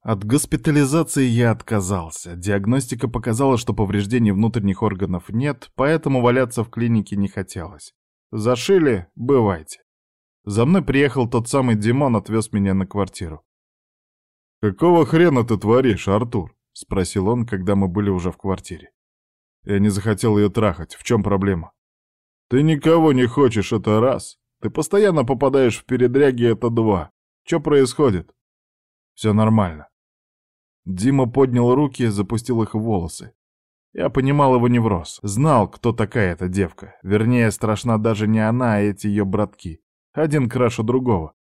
От госпитализации я отказался. Диагностика показала, что повреждений внутренних органов нет, поэтому валяться в клинике не хотелось. Зашили? Бывайте. За мной приехал тот самый Димон, отвез меня на квартиру. «Какого хрена ты творишь, Артур?» — спросил он, когда мы были уже в квартире. Я не захотел ее трахать. В чем проблема? «Ты никого не хочешь, это раз. Ты постоянно попадаешь в передряги, это два. Что происходит?» «Все нормально. Дима поднял руки и запустил их в волосы. Я понимал его невроз, знал, кто такая эта девка. Вернее, страшна даже не она, а эти ее братки. Один краше другого.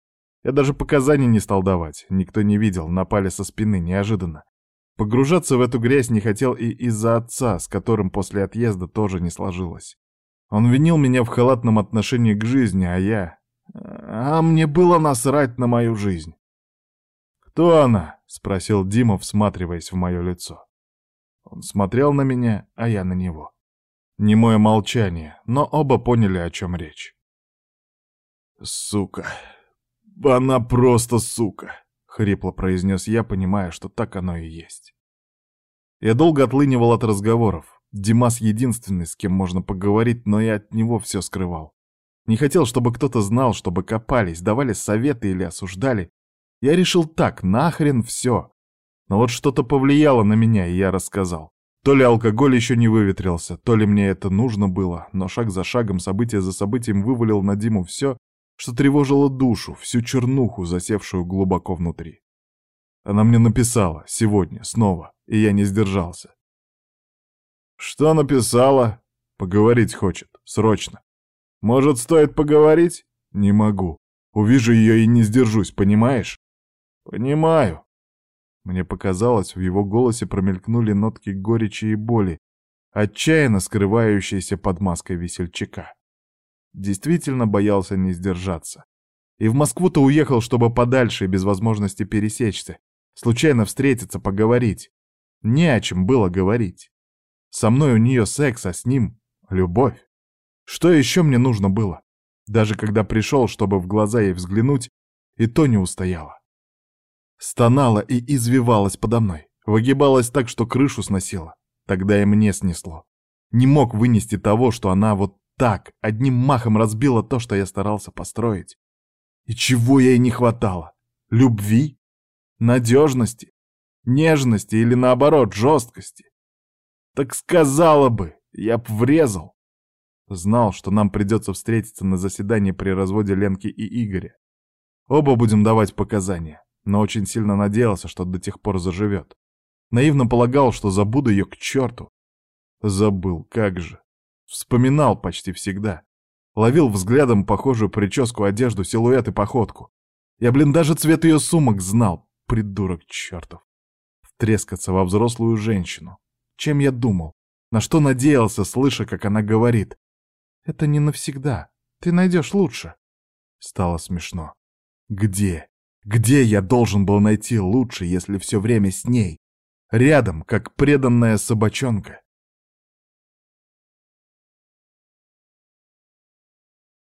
Я даже показаний не стал давать, никто не видел, напали со спины неожиданно. Погружаться в эту грязь не хотел и из-за отца, с которым после отъезда тоже не сложилось. Он винил меня в халатном отношении к жизни, а я... А, а мне было насрать на мою жизнь. Кто она? — спросил Дима, всматриваясь в мое лицо. Он смотрел на меня, а я на него. Немое молчание, но оба поняли, о чем речь. «Сука! Она просто сука!» — хрипло произнес я, понимая, что так оно и есть. Я долго отлынивал от разговоров. Димас единственный, с кем можно поговорить, но я от него все скрывал. Не хотел, чтобы кто-то знал, чтобы копались, давали советы или осуждали, я решил так, нахрен все. Но вот что-то повлияло на меня, и я рассказал. То ли алкоголь еще не выветрился, то ли мне это нужно было, но шаг за шагом, событие за событием вывалил на Диму все, что тревожило душу, всю чернуху, засевшую глубоко внутри. Она мне написала сегодня, снова, и я не сдержался. «Что написала?» «Поговорить хочет, срочно». «Может, стоит поговорить?» «Не могу. Увижу ее и не сдержусь, понимаешь?» «Понимаю». Мне показалось, в его голосе промелькнули нотки горечи и боли, отчаянно скрывающиеся под маской весельчака. Действительно боялся не сдержаться. И в Москву-то уехал, чтобы подальше и без возможности пересечься, случайно встретиться, поговорить. Не о чем было говорить. Со мной у нее секс, а с ним — любовь. Что еще мне нужно было? Даже когда пришел, чтобы в глаза ей взглянуть, и то не устояло стонала и извивалась подо мной, выгибалась так, что крышу сносила. Тогда и мне снесло. Не мог вынести того, что она вот так, одним махом разбила то, что я старался построить. И чего ей не хватало? Любви? Надежности? Нежности или наоборот жесткости? Так сказала бы, я б врезал. Знал, что нам придется встретиться на заседании при разводе Ленки и Игоря. Оба будем давать показания но очень сильно надеялся, что до тех пор заживет. Наивно полагал, что забуду ее к черту. Забыл, как же. Вспоминал почти всегда. Ловил взглядом похожую прическу, одежду, силуэт и походку. Я, блин, даже цвет ее сумок знал, придурок чертов. Втрескаться во взрослую женщину. Чем я думал? На что надеялся, слыша, как она говорит? «Это не навсегда. Ты найдешь лучше». Стало смешно. «Где? Где я должен был найти лучше, если все время с ней? Рядом, как преданная собачонка.